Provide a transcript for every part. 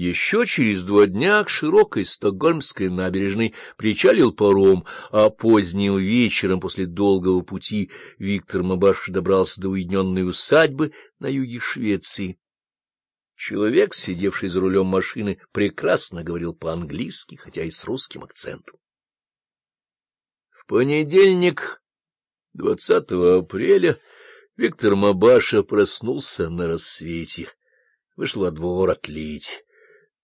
Еще через два дня к широкой стокгольмской набережной причалил паром, а поздним вечером после долгого пути Виктор Мабаш добрался до уединенной усадьбы на юге Швеции. Человек, сидевший за рулем машины, прекрасно говорил по-английски, хотя и с русским акцентом. В понедельник, 20 апреля, Виктор Мабаша проснулся на рассвете. Вышел во двор отлить.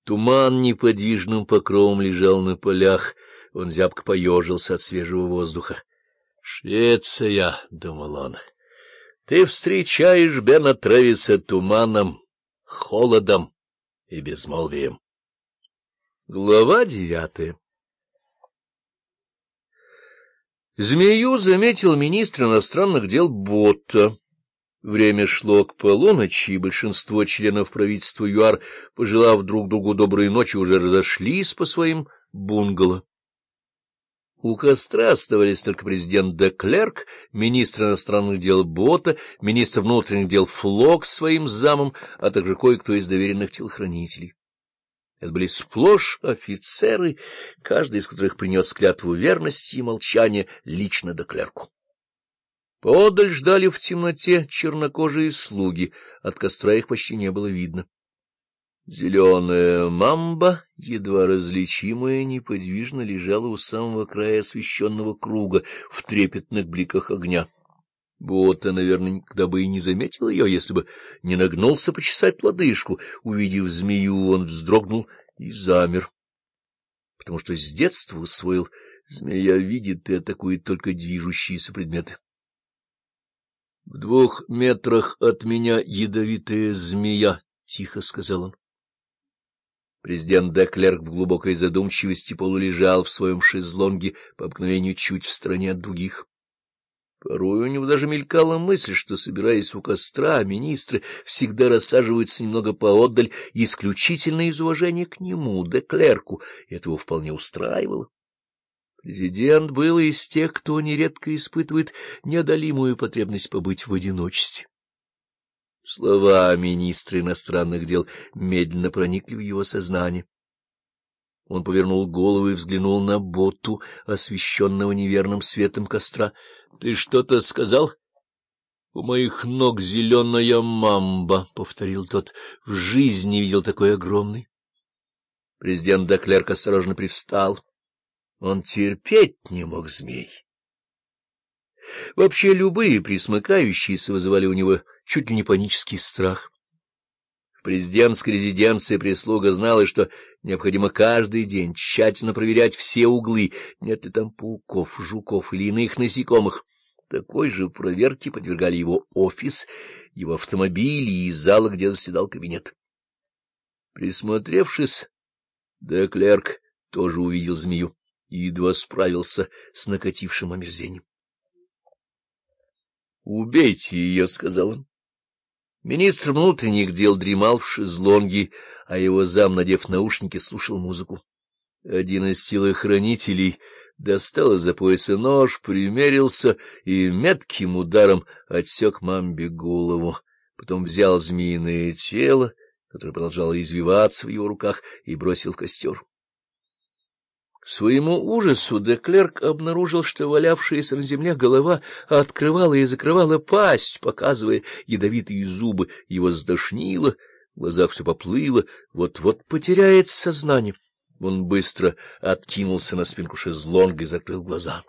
Туман неподвижным покровом лежал на полях, он зябко поежился от свежего воздуха. — Швеция, — думал он, — ты встречаешь Бена Трэвиса туманом, холодом и безмолвием. Глава девятая Змею заметил министр иностранных дел Ботта. Время шло к полуночи, и большинство членов правительства ЮАР, пожелав друг другу доброй ночи, уже разошлись по своим бунгало. У костра оставались только президент де Клерк, министр иностранных дел Бота, министр внутренних дел Флок с своим замом, а также кое-кто из доверенных телохранителей. Это были сплошь офицеры, каждый из которых принес клятву верности и молчания лично де Клерку. Поодаль ждали в темноте чернокожие слуги, от костра их почти не было видно. Зеленая мамба, едва различимая, неподвижно лежала у самого края освещенного круга в трепетных бликах огня. Бота, наверное, никогда бы и не заметил ее, если бы не нагнулся почесать лодыжку. Увидев змею, он вздрогнул и замер, потому что с детства усвоил, змея видит и атакует только движущиеся предметы. — В двух метрах от меня ядовитая змея, — тихо сказал он. Президент Деклерк в глубокой задумчивости полулежал в своем шезлонге, по обыкновению чуть в стороне от других. Порой у него даже мелькала мысль, что, собираясь у костра, министры всегда рассаживаются немного поотдаль, исключительно из уважения к нему, Деклерку, и этого вполне устраивало. Президент был из тех, кто нередко испытывает неодолимую потребность побыть в одиночестве. Слова министра иностранных дел медленно проникли в его сознание. Он повернул голову и взглянул на Боту, освещенного неверным светом костра. — Ты что-то сказал? — У моих ног зеленая мамба, — повторил тот. — В жизни видел такой огромный. Президент Деклерк осторожно привстал. Он терпеть не мог змей. Вообще любые присмыкающиеся вызывали у него чуть ли не панический страх. В президентской резиденции прислуга знала, что необходимо каждый день тщательно проверять все углы, нет ли там пауков, жуков или иных насекомых. Такой же проверке подвергали его офис, его автомобили и залы, где заседал кабинет. Присмотревшись, Деклерк тоже увидел змею и едва справился с накатившим омерзением. «Убейте ее», — сказал он. Министр внутренних дел дремал в шезлонге, а его зам, надев наушники, слушал музыку. Один из телохранителей достал из-за пояса нож, примерился и метким ударом отсек мамбе голову. Потом взял змеиное тело, которое продолжало извиваться в его руках, и бросил в костер. Своему ужасу Деклерк обнаружил, что валявшаяся на земле голова открывала и закрывала пасть, показывая ядовитые зубы. Его сдошнило, в глазах все поплыло, вот-вот потеряет сознание. Он быстро откинулся на спинку шезлонга и закрыл глаза.